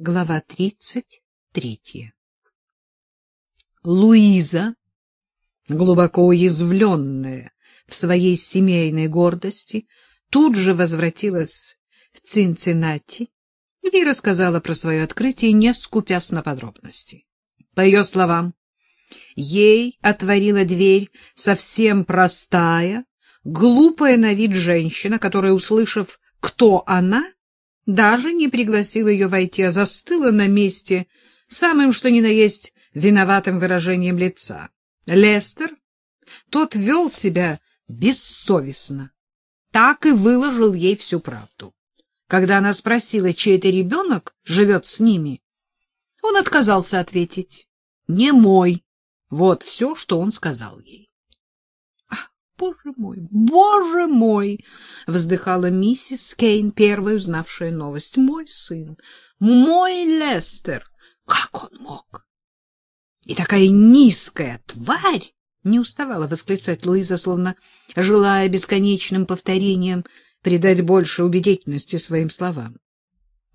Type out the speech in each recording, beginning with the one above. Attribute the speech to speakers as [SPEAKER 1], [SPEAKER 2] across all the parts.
[SPEAKER 1] Глава тридцать третья. Луиза, глубоко уязвленная в своей семейной гордости, тут же возвратилась в Цинциннати, где рассказала про свое открытие, не скупясь на подробности. По ее словам, ей отворила дверь совсем простая, глупая на вид женщина, которая, услышав, кто она, даже не пригласила ее войти, а застыла на месте самым что ни на есть виноватым выражением лица. Лестер, тот вел себя бессовестно, так и выложил ей всю правду. Когда она спросила, чей это ребенок живет с ними, он отказался ответить. «Не мой». Вот все, что он сказал ей. Боже мой, боже мой, вздыхала миссис Кейн, первая узнавшая новость. Мой сын, мой Лестер, как он мог? И такая низкая тварь, не уставала восклицать Луиза, словно желая бесконечным повторением придать больше убедительности своим словам.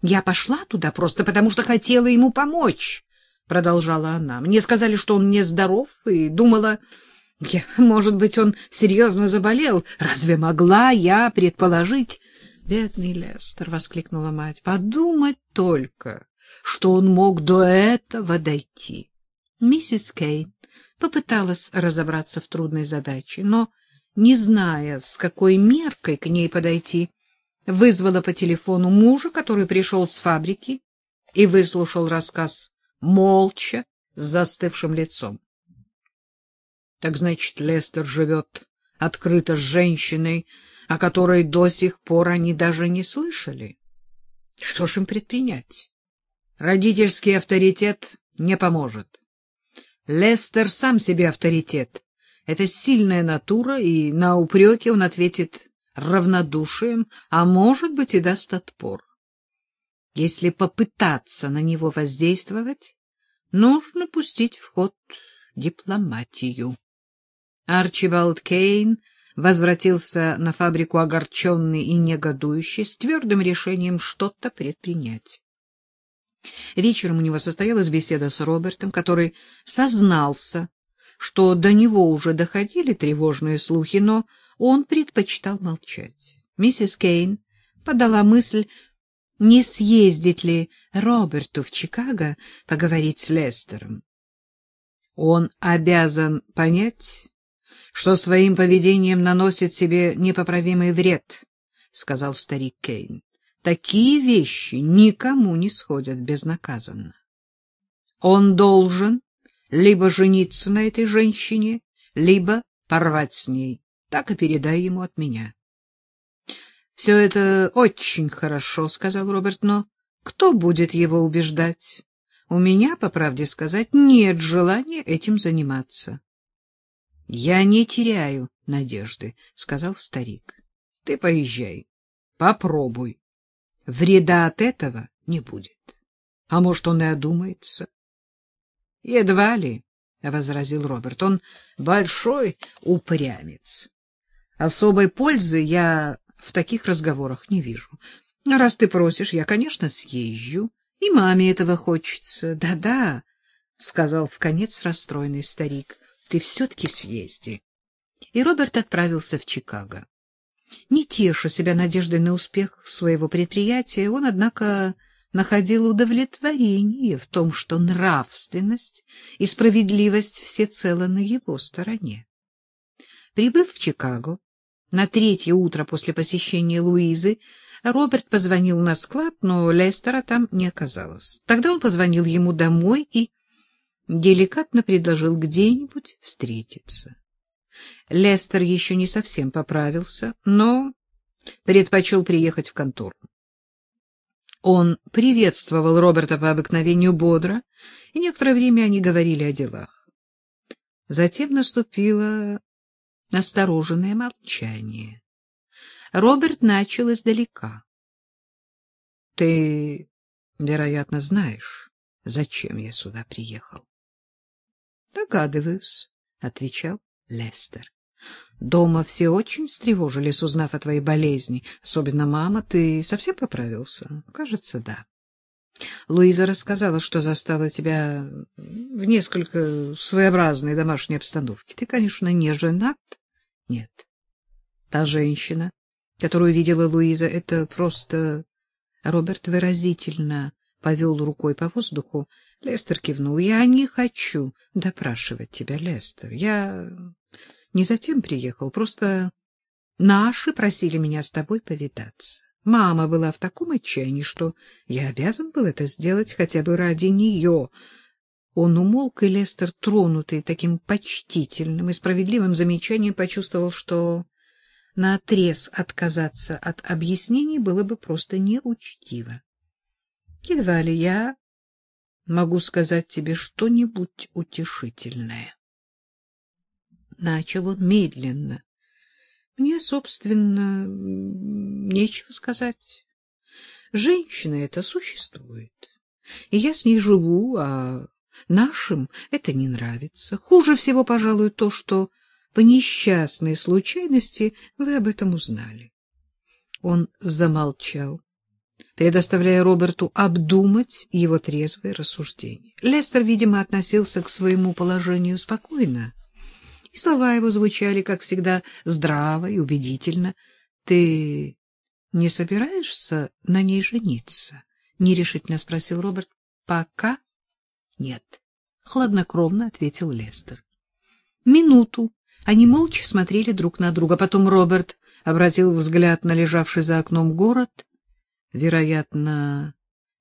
[SPEAKER 1] Я пошла туда просто потому, что хотела ему помочь, продолжала она. Мне сказали, что он нездоров, и думала, я, может быть, он серьезно заболел. Разве могла я предположить? Бедный Лестер, воскликнула мать. Подумать только, что он мог до этого дойти. Миссис Кейн попыталась разобраться в трудной задаче, но, не зная, с какой меркой к ней подойти, вызвала по телефону мужа, который пришел с фабрики и выслушал рассказ молча, с застывшим лицом. Так значит, Лестер живет открыто с женщиной, о которой до сих пор они даже не слышали. Что ж им предпринять? Родительский авторитет не поможет. Лестер сам себе авторитет. Это сильная натура, и на упреки он ответит равнодушием, а может быть и даст отпор. Если попытаться на него воздействовать, нужно пустить в ход дипломатию. Арчибалд Кейн возвратился на фабрику огорченный и негодующий, с твердым решением что-то предпринять. Вечером у него состоялась беседа с Робертом, который сознался, что до него уже доходили тревожные слухи, но он предпочитал молчать. Миссис Кейн подала мысль, не съездить ли Роберту в Чикаго поговорить с Лестером. Он обязан понять, что своим поведением наносит себе непоправимый вред, — сказал старик Кейн. Такие вещи никому не сходят безнаказанно. Он должен либо жениться на этой женщине, либо порвать с ней. Так и передай ему от меня. — Все это очень хорошо, — сказал Роберт, — но кто будет его убеждать? У меня, по правде сказать, нет желания этим заниматься. — Я не теряю надежды, — сказал старик. — Ты поезжай, попробуй. Вреда от этого не будет. А может, он и одумается? — Едва ли, — возразил Роберт. — Он большой упрямец. Особой пользы я в таких разговорах не вижу. Раз ты просишь, я, конечно, съезжу. И маме этого хочется. Да-да, — сказал вконец расстроенный старик ты все-таки съезди. И Роберт отправился в Чикаго. Не теша себя надеждой на успех своего предприятия, он, однако, находил удовлетворение в том, что нравственность и справедливость всецело на его стороне. Прибыв в Чикаго, на третье утро после посещения Луизы, Роберт позвонил на склад, но Лестера там не оказалось. Тогда он позвонил ему домой и деликатно предложил где-нибудь встретиться. Лестер еще не совсем поправился, но предпочел приехать в контору. Он приветствовал Роберта по обыкновению бодро, и некоторое время они говорили о делах. Затем наступило настороженное молчание. Роберт начал издалека. — Ты, вероятно, знаешь, зачем я сюда приехал. — Догадываюсь, — отвечал Лестер. — Дома все очень встревожились, узнав о твоей болезни. Особенно мама. Ты совсем поправился? — Кажется, да. Луиза рассказала, что застала тебя в несколько своеобразной домашней обстановке. Ты, конечно, не женат? Нет. Та женщина, которую видела Луиза, это просто... Роберт выразительно повел рукой по воздуху. Лестер кивнул. Я не хочу допрашивать тебя, Лестер. Я не затем приехал, просто наши просили меня с тобой повидаться. Мама была в таком отчаянии, что я обязан был это сделать хотя бы ради нее. Он умолк, и Лестер, тронутый таким почтительным и справедливым замечанием, почувствовал, что наотрез отказаться от объяснений было бы просто неучтиво. Едва ли я могу сказать тебе что-нибудь утешительное. Начал он медленно, мне, собственно, нечего сказать. Женщина эта существует, и я с ней живу, а нашим это не нравится. Хуже всего, пожалуй, то, что по несчастной случайности вы об этом узнали. Он замолчал, предоставляя Роберту обдумать его трезвые рассуждения. Лестер, видимо, относился к своему положению спокойно и слова его звучали, как всегда, здраво и убедительно. — Ты не собираешься на ней жениться? — нерешительно спросил Роберт. — Пока нет, — хладнокровно ответил Лестер. Минуту они молча смотрели друг на друга. Потом Роберт обратил взгляд на лежавший за окном город. — Вероятно,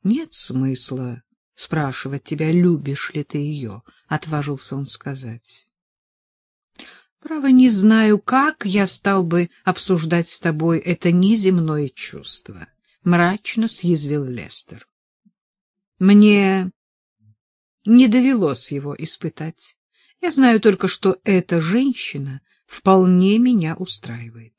[SPEAKER 1] нет смысла спрашивать тебя, любишь ли ты ее, — отважился он сказать. Право, не знаю, как я стал бы обсуждать с тобой это неземное чувство, — мрачно съязвил Лестер. Мне не довелось его испытать. Я знаю только, что эта женщина вполне меня устраивает.